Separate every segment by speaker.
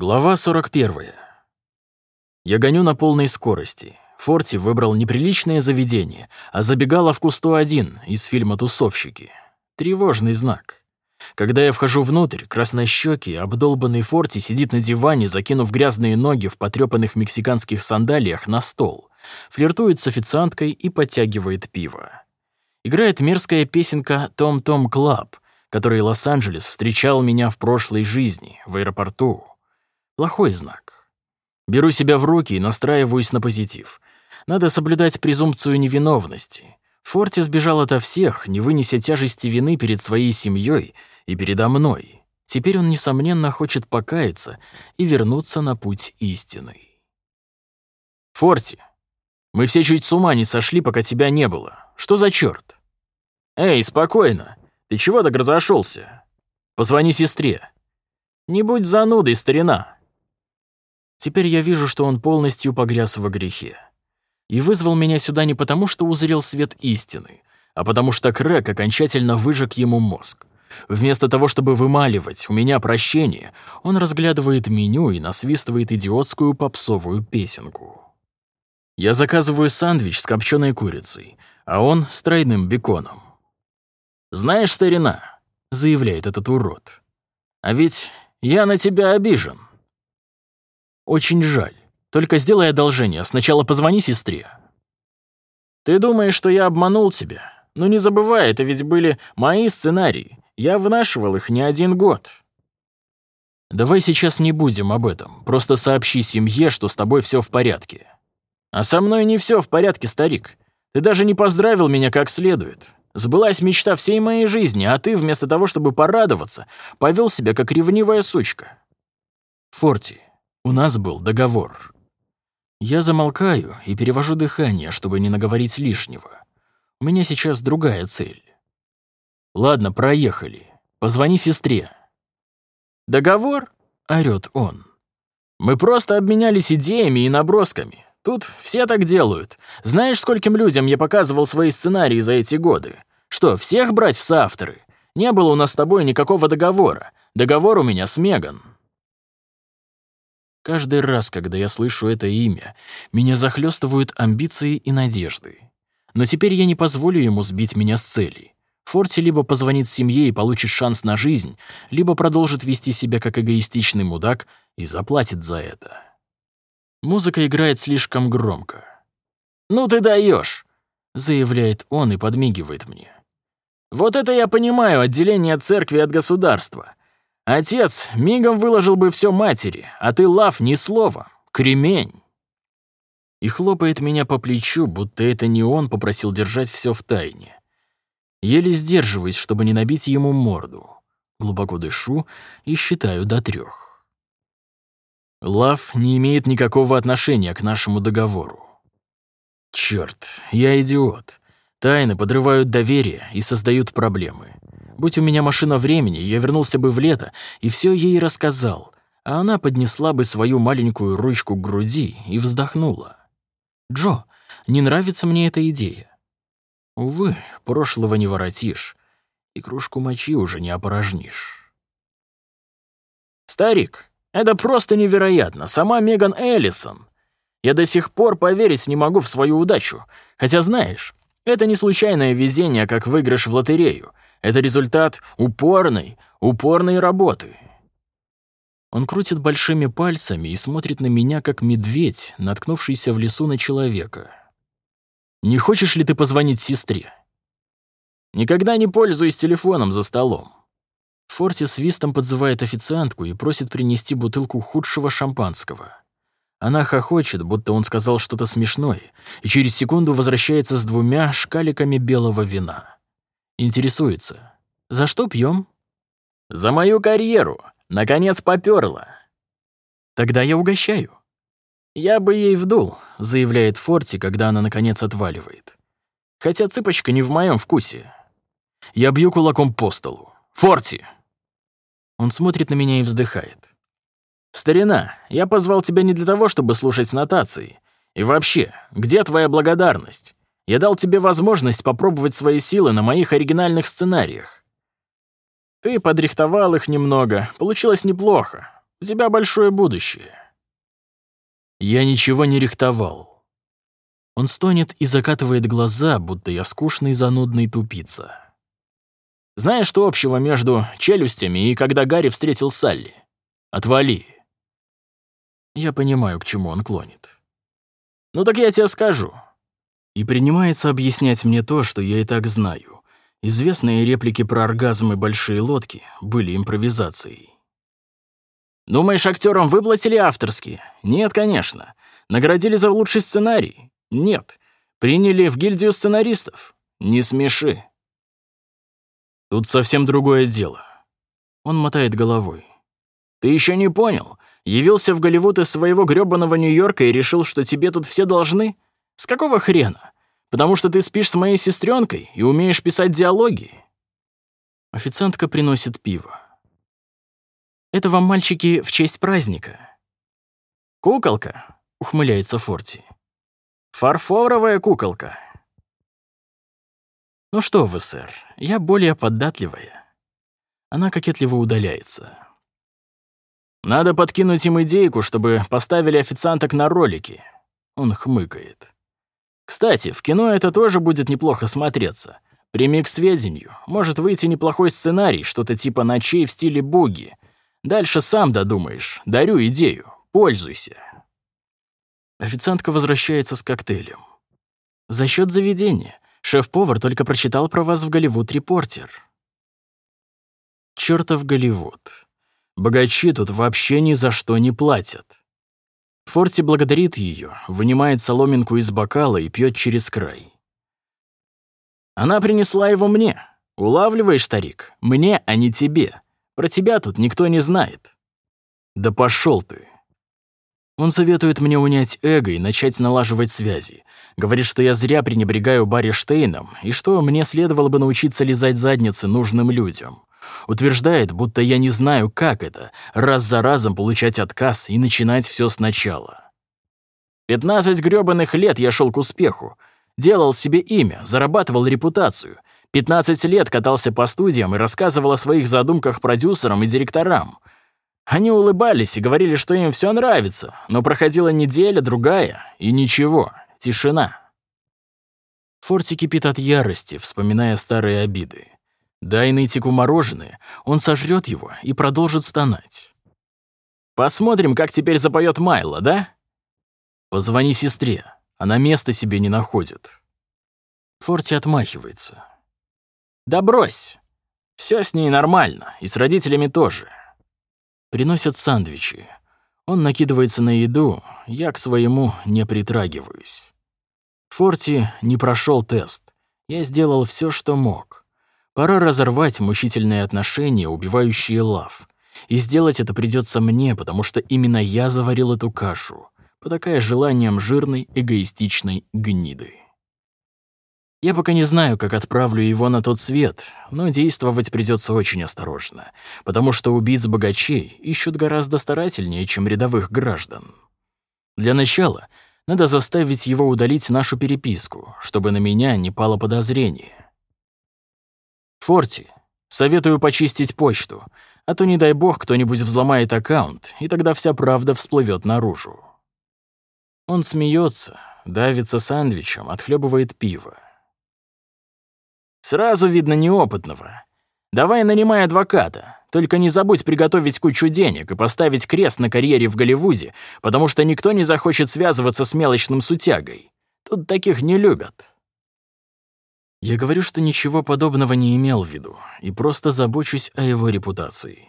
Speaker 1: Глава 41. Я гоню на полной скорости. Форти выбрал не приличное заведение, а забегаловку 101 из фильма «Тусовщики». Тревожный знак. Когда я вхожу внутрь, краснощёкий, обдолбанный Форти сидит на диване, закинув грязные ноги в потрёпанных мексиканских сандалиях на стол, флиртует с официанткой и потягивает пиво. Играет мерзкая песенка «Tom Tom Club», которой Лос-Анджелес встречал меня в прошлой жизни, в аэропорту. Плохой знак. Беру себя в руки и настраиваюсь на позитив. Надо соблюдать презумпцию невиновности. Форти сбежал ото всех, не вынеся тяжести вины перед своей семьей и передо мной. Теперь он, несомненно, хочет покаяться и вернуться на путь истинный. Форти, мы все чуть с ума не сошли, пока тебя не было. Что за черт? Эй, спокойно. Ты чего так разошелся? Позвони сестре. Не будь занудой, старина. Теперь я вижу, что он полностью погряз во грехе. И вызвал меня сюда не потому, что узрел свет истины, а потому что Крэк окончательно выжег ему мозг. Вместо того, чтобы вымаливать у меня прощение, он разглядывает меню и насвистывает идиотскую попсовую песенку. Я заказываю сэндвич с копченой курицей, а он с тройным беконом. «Знаешь, старина», — заявляет этот урод, — «а ведь я на тебя обижен». Очень жаль. Только сделай одолжение, сначала позвони сестре. Ты думаешь, что я обманул тебя? Но не забывай, это ведь были мои сценарии. Я вынашивал их не один год. Давай сейчас не будем об этом. Просто сообщи семье, что с тобой все в порядке. А со мной не все в порядке, старик. Ты даже не поздравил меня как следует. Сбылась мечта всей моей жизни, а ты, вместо того, чтобы порадоваться, повел себя как ревнивая сучка. Форти, у нас был договор. Я замолкаю и перевожу дыхание, чтобы не наговорить лишнего. У меня сейчас другая цель. Ладно, проехали. Позвони сестре. Договор? орёт он. Мы просто обменялись идеями и набросками. Тут все так делают. Знаешь, скольким людям я показывал свои сценарии за эти годы? Что, всех брать в соавторы? Не было у нас с тобой никакого договора. Договор у меня с Меган. Каждый раз, когда я слышу это имя, меня захлестывают амбиции и надежды. Но теперь я не позволю ему сбить меня с цели. Форти либо позвонит семье и получит шанс на жизнь, либо продолжит вести себя как эгоистичный мудак и заплатит за это. Музыка играет слишком громко. «Ну ты даешь, заявляет он и подмигивает мне. «Вот это я понимаю, отделение церкви от государства. Отец мигом выложил бы все матери, а ты, Лав, ни слова. Кремень. И хлопает меня по плечу, будто это не он попросил держать все в тайне. Еле сдерживаюсь, чтобы не набить ему морду. Глубоко дышу и считаю до трех. Лав не имеет никакого отношения к нашему договору. Черт, я идиот. Тайны подрывают доверие и создают проблемы. Будь у меня машина времени, я вернулся бы в лето и все ей рассказал, а она поднесла бы свою маленькую ручку к груди и вздохнула. «Джо, не нравится мне эта идея». Увы, прошлого не воротишь, и кружку мочи уже не опорожнишь. «Старик, это просто невероятно, сама Меган Эллисон. Я до сих пор поверить не могу в свою удачу, хотя, знаешь, это не случайное везение, как выигрыш в лотерею. Это результат упорной, упорной работы. Он крутит большими пальцами и смотрит на меня, как медведь, наткнувшийся в лесу на человека. «Не хочешь ли ты позвонить сестре?» «Никогда не пользуюсь телефоном за столом». Форти свистом подзывает официантку и просит принести бутылку худшего шампанского. Она хохочет, будто он сказал что-то смешное, и через секунду возвращается с двумя шкаликами белого вина. Интересуется. За что пьем? За мою карьеру. Наконец попёрло. Тогда я угощаю. Я бы ей вдул, заявляет Форти, когда она наконец отваливает. Хотя цыпочка не в моем вкусе. Я бью кулаком по столу. Форти! Он смотрит на меня и вздыхает. «Старина, я позвал тебя не для того, чтобы слушать нотации. И вообще, где твоя благодарность? Я дал тебе возможность попробовать свои силы на моих оригинальных сценариях. Ты подрихтовал их немного, получилось неплохо. У тебя большое будущее». Я ничего не рихтовал. Он стонет и закатывает глаза, будто я скучный занудный тупица. Знаешь, что общего между челюстями и когда Гарри встретил Салли? Отвали. Я понимаю, к чему он клонит. Ну так я тебе скажу. И принимается объяснять мне то, что я и так знаю. Известные реплики про оргазм и большие лодки были импровизацией. Думаешь, актерам выплатили авторские? Нет, конечно. Наградили за лучший сценарий? Нет. Приняли в гильдию сценаристов? Не смеши. Тут совсем другое дело. Он мотает головой. Ты еще не понял? Явился в Голливуд из своего грёбаного Нью-Йорка и решил, что тебе тут все должны? С какого хрена? Потому что ты спишь с моей сестренкой и умеешь писать диалоги? Официантка приносит пиво. Это вам, мальчики, в честь праздника». «Куколка», — ухмыляется Форти. «Фарфоровая куколка». «Ну что вы, сэр, я более податливая». Она кокетливо удаляется. «Надо подкинуть им идейку, чтобы поставили официанток на ролики». Он хмыкает. «Кстати, в кино это тоже будет неплохо смотреться. Прими к сведению. Может выйти неплохой сценарий, что-то типа ночей в стиле буги, Дальше сам додумаешь. Дарю идею. Пользуйся. Официантка возвращается с коктейлем. За счет заведения. Шеф-повар только прочитал про вас в Голливуд-репортер. Чёртов Голливуд. Богачи тут вообще ни за что не платят. Форти благодарит ее, вынимает соломинку из бокала и пьет через край. Она принесла его мне. Улавливаешь, старик? Мне, а не тебе. Про тебя тут никто не знает». «Да пошел ты!» Он советует мне унять эго и начать налаживать связи. Говорит, что я зря пренебрегаю Барри Штейном и что мне следовало бы научиться лизать задницы нужным людям. Утверждает, будто я не знаю, как это, раз за разом получать отказ и начинать все сначала. Пятнадцать грёбаных лет я шел к успеху. Делал себе имя, зарабатывал репутацию, 15 лет катался по студиям и рассказывал о своих задумках продюсерам и директорам. Они улыбались и говорили, что им все нравится, но проходила неделя, другая, и ничего, тишина. Форти кипит от ярости, вспоминая старые обиды. Дай нытику мороженое, он сожрет его и продолжит стонать. «Посмотрим, как теперь запоет Майла, да?» «Позвони сестре, она места себе не находит». Форти отмахивается. Да брось. Все с ней нормально, и с родителями тоже. Приносят сандвичи. Он накидывается на еду, я к своему не притрагиваюсь. Форти не прошел тест. Я сделал все, что мог. Пора разорвать мучительные отношения, убивающие лав. И сделать это придется мне, потому что именно я заварил эту кашу, потакая желанием жирной, эгоистичной гниды. Я пока не знаю, как отправлю его на тот свет, но действовать придется очень осторожно, потому что убийц богачей ищут гораздо старательнее, чем рядовых граждан. Для начала надо заставить его удалить нашу переписку, чтобы на меня не пало подозрение. Форти, советую почистить почту, а то, не дай бог, кто-нибудь взломает аккаунт, и тогда вся правда всплывет наружу. Он смеется, давится сандвичем, отхлебывает пиво. Сразу видно неопытного. Давай нанимай адвоката. Только не забудь приготовить кучу денег и поставить крест на карьере в Голливуде, потому что никто не захочет связываться с мелочным сутягой. Тут таких не любят. Я говорю, что ничего подобного не имел в виду и просто забочусь о его репутации.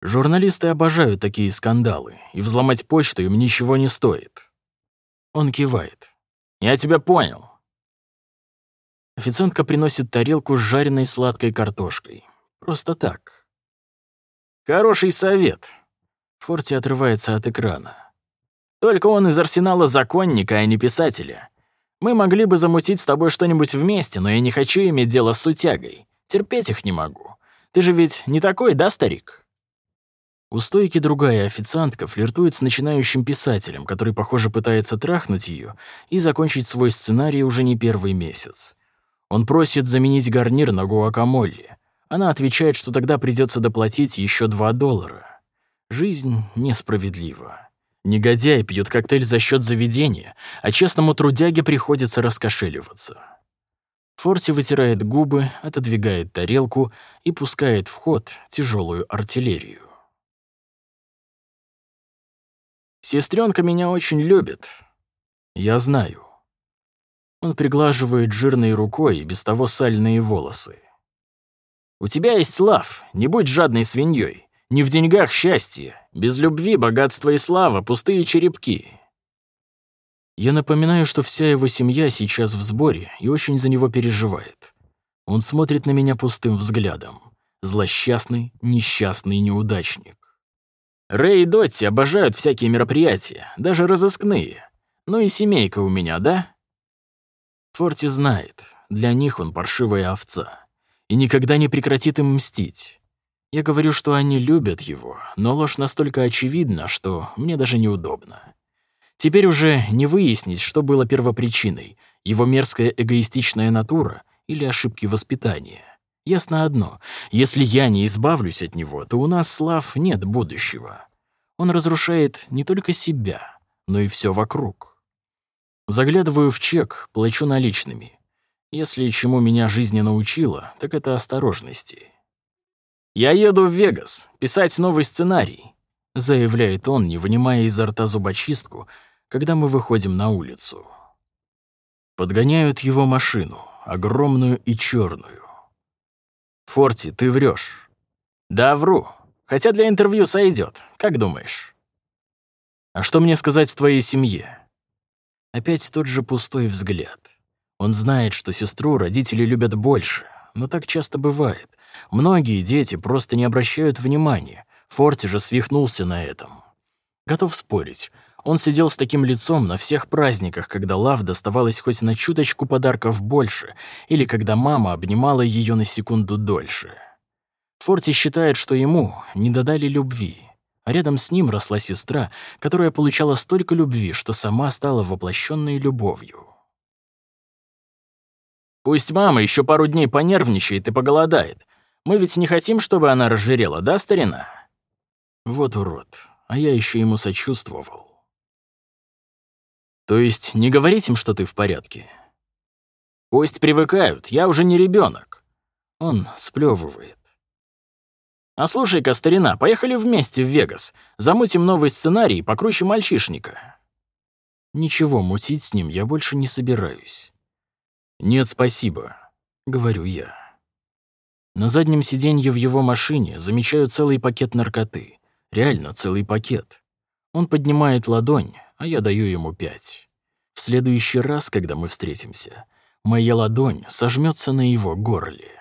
Speaker 1: Журналисты обожают такие скандалы, и взломать почту им ничего не стоит. Он кивает. «Я тебя понял. Официантка приносит тарелку с жареной сладкой картошкой. Просто так. Хороший совет. Форти отрывается от экрана. Только он из арсенала законника, а не писателя. Мы могли бы замутить с тобой что-нибудь вместе, но я не хочу иметь дело с сутягой. Терпеть их не могу. Ты же ведь не такой, да, старик? У стойки другая официантка флиртует с начинающим писателем, который, похоже, пытается трахнуть ее и закончить свой сценарий уже не первый месяц. Он просит заменить гарнир на гуакамоле. Она отвечает, что тогда придется доплатить еще 2 доллара. Жизнь несправедлива. Негодяй пьет коктейль за счет заведения, а честному трудяге приходится раскошеливаться. Форти вытирает губы, отодвигает тарелку и пускает в ход тяжелую артиллерию. Сестренка меня очень любит. Я знаю. Он приглаживает жирной рукой без того сальные волосы. У тебя есть лав, не будь жадной свиньей. Не в деньгах счастье, без любви, богатства и слава, пустые черепки. Я напоминаю, что вся его семья сейчас в сборе и очень за него переживает. Он смотрит на меня пустым взглядом. Злосчастный, несчастный неудачник. Рэй и Дотти обожают всякие мероприятия, даже разыскные. Ну и семейка у меня, да? Форти знает, для них он паршивая овца. И никогда не прекратит им мстить. Я говорю, что они любят его, но ложь настолько очевидна, что мне даже неудобно. Теперь уже не выяснить, что было первопричиной — его мерзкая эгоистичная натура или ошибки воспитания. Ясно одно — если я не избавлюсь от него, то у нас, Слав, нет будущего. Он разрушает не только себя, но и все вокруг. Заглядываю в чек, плачу наличными. Если чему меня жизнь научила, так это осторожности. «Я еду в Вегас, писать новый сценарий», — заявляет он, не вынимая изо рта зубочистку, когда мы выходим на улицу. Подгоняют его машину, огромную и черную. «Форти, ты врешь. «Да, вру. Хотя для интервью сойдет. Как думаешь?» «А что мне сказать твоей семье?» Опять тот же пустой взгляд. Он знает, что сестру родители любят больше, но так часто бывает. Многие дети просто не обращают внимания. Форти же свихнулся на этом. Готов спорить. Он сидел с таким лицом на всех праздниках, когда Лав доставалось хоть на чуточку подарков больше, или когда мама обнимала ее на секунду дольше. Форти считает, что ему не додали любви, а рядом с ним росла сестра, которая получала столько любви, что сама стала воплощенной любовью. Пусть мама еще пару дней понервничает и поголодает. Мы ведь не хотим, чтобы она разжирела, да, старина? Вот урод, а я еще ему сочувствовал. То есть не говорить им, что ты в порядке? Пусть привыкают, я уже не ребенок. Он сплевывает. А слушай-ка, старина, поехали вместе в Вегас. Замутим новый сценарий покруче мальчишника. Ничего мутить с ним я больше не собираюсь. «Нет, спасибо», — говорю я. На заднем сиденье в его машине замечаю целый пакет наркоты. Реально целый пакет. Он поднимает ладонь, а я даю ему пять. В следующий раз, когда мы встретимся, моя ладонь сожмется на его горле.